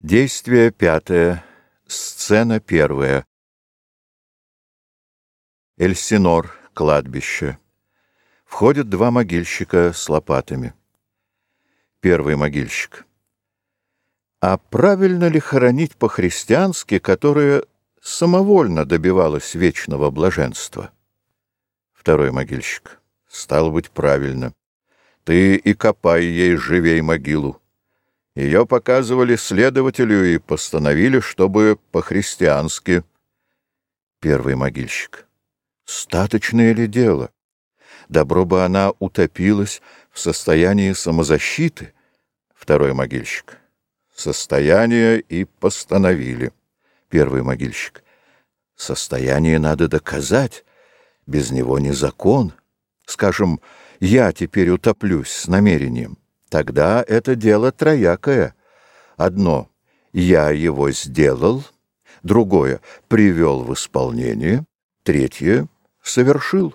Действие пятое. Сцена первая. Эльсинор, кладбище. Входят два могильщика с лопатами. Первый могильщик. А правильно ли хоронить по-христиански, которое самовольно добивалось вечного блаженства? Второй могильщик. Стало быть, правильно. Ты и копай ей живей могилу. Ее показывали следователю и постановили, чтобы по-христиански. Первый могильщик. Статочное ли дело? Добро бы она утопилась в состоянии самозащиты. Второй могильщик. Состояние и постановили. Первый могильщик. Состояние надо доказать. Без него не закон. Скажем, я теперь утоплюсь с намерением. Тогда это дело троякое. Одно — я его сделал, другое — привел в исполнение, третье — совершил.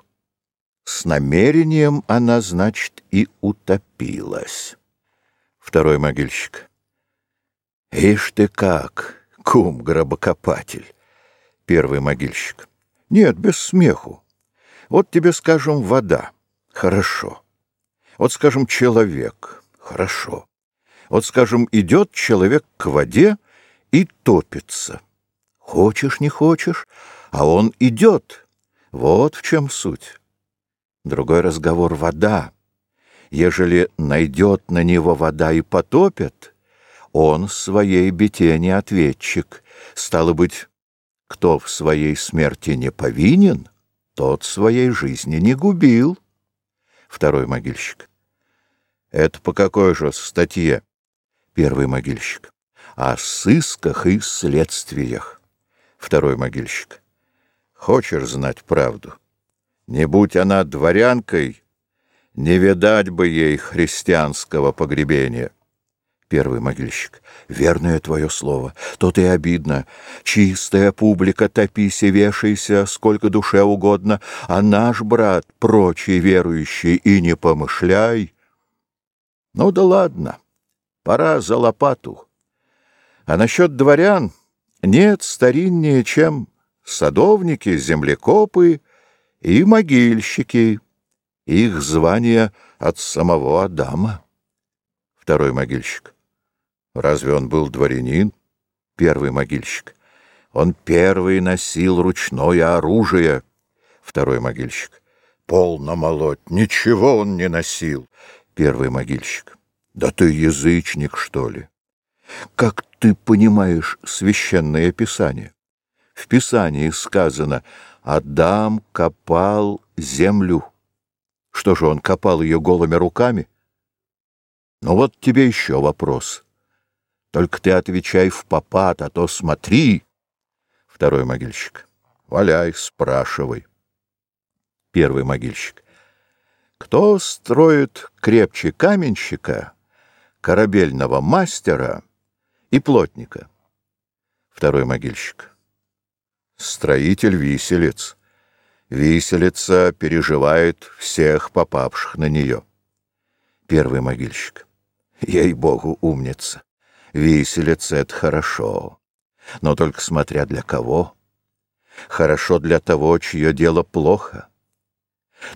С намерением она, значит, и утопилась. Второй могильщик. Ишь ты как, кум-гробокопатель. Первый могильщик. Нет, без смеху. Вот тебе, скажем, вода. Хорошо. Вот, скажем, человек. Хорошо. Вот, скажем, идет человек к воде и топится. Хочешь, не хочешь, а он идет. Вот в чем суть. Другой разговор — вода. Ежели найдет на него вода и потопит, он своей бите не ответчик. Стало быть, кто в своей смерти не повинен, тот своей жизни не губил. Второй могильщик. Это по какой же статье? Первый могильщик. О сысках и следствиях. Второй могильщик. Хочешь знать правду? Не будь она дворянкой, не видать бы ей христианского погребения. Первый могильщик. Верное твое слово. То-то и обидно. Чистая публика, топись и вешайся, сколько душе угодно, а наш брат, прочий верующий, и не помышляй, ну да ладно, пора за лопату. А насчет дворян нет стариннее, чем садовники, землекопы и могильщики. Их звание от самого Адама. Второй могильщик. Разве он был дворянин? Первый могильщик. Он первый носил ручное оружие. Второй могильщик. Полно молоть, ничего он не носил. Первый могильщик. Да ты язычник, что ли? Как ты понимаешь священное писание? В писании сказано «Адам копал землю». Что же, он копал ее голыми руками? Ну вот тебе еще вопрос. Только ты отвечай в попад, а то смотри. Второй могильщик. Валяй, спрашивай. Первый могильщик. Кто строит крепче каменщика, корабельного мастера и плотника? Второй могильщик. Строитель-виселец. Виселица переживает всех попавших на нее. Первый могильщик. Ей-богу, умница. Виселица — это хорошо. Но только смотря для кого. Хорошо для того, чье дело плохо.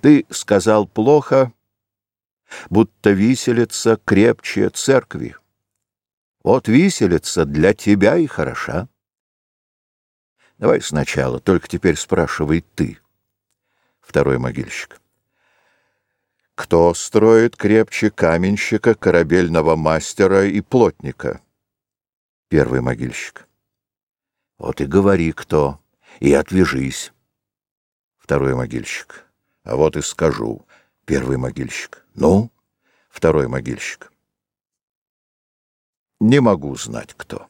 Ты сказал плохо, будто виселица крепче церкви. Вот виселица для тебя и хороша. Давай сначала, только теперь спрашивай ты. Второй могильщик. Кто строит крепче каменщика, корабельного мастера и плотника? Первый могильщик. Вот и говори, кто, и отвяжись. Второй могильщик. А вот и скажу. Первый могильщик. Ну, второй могильщик. Не могу знать, кто.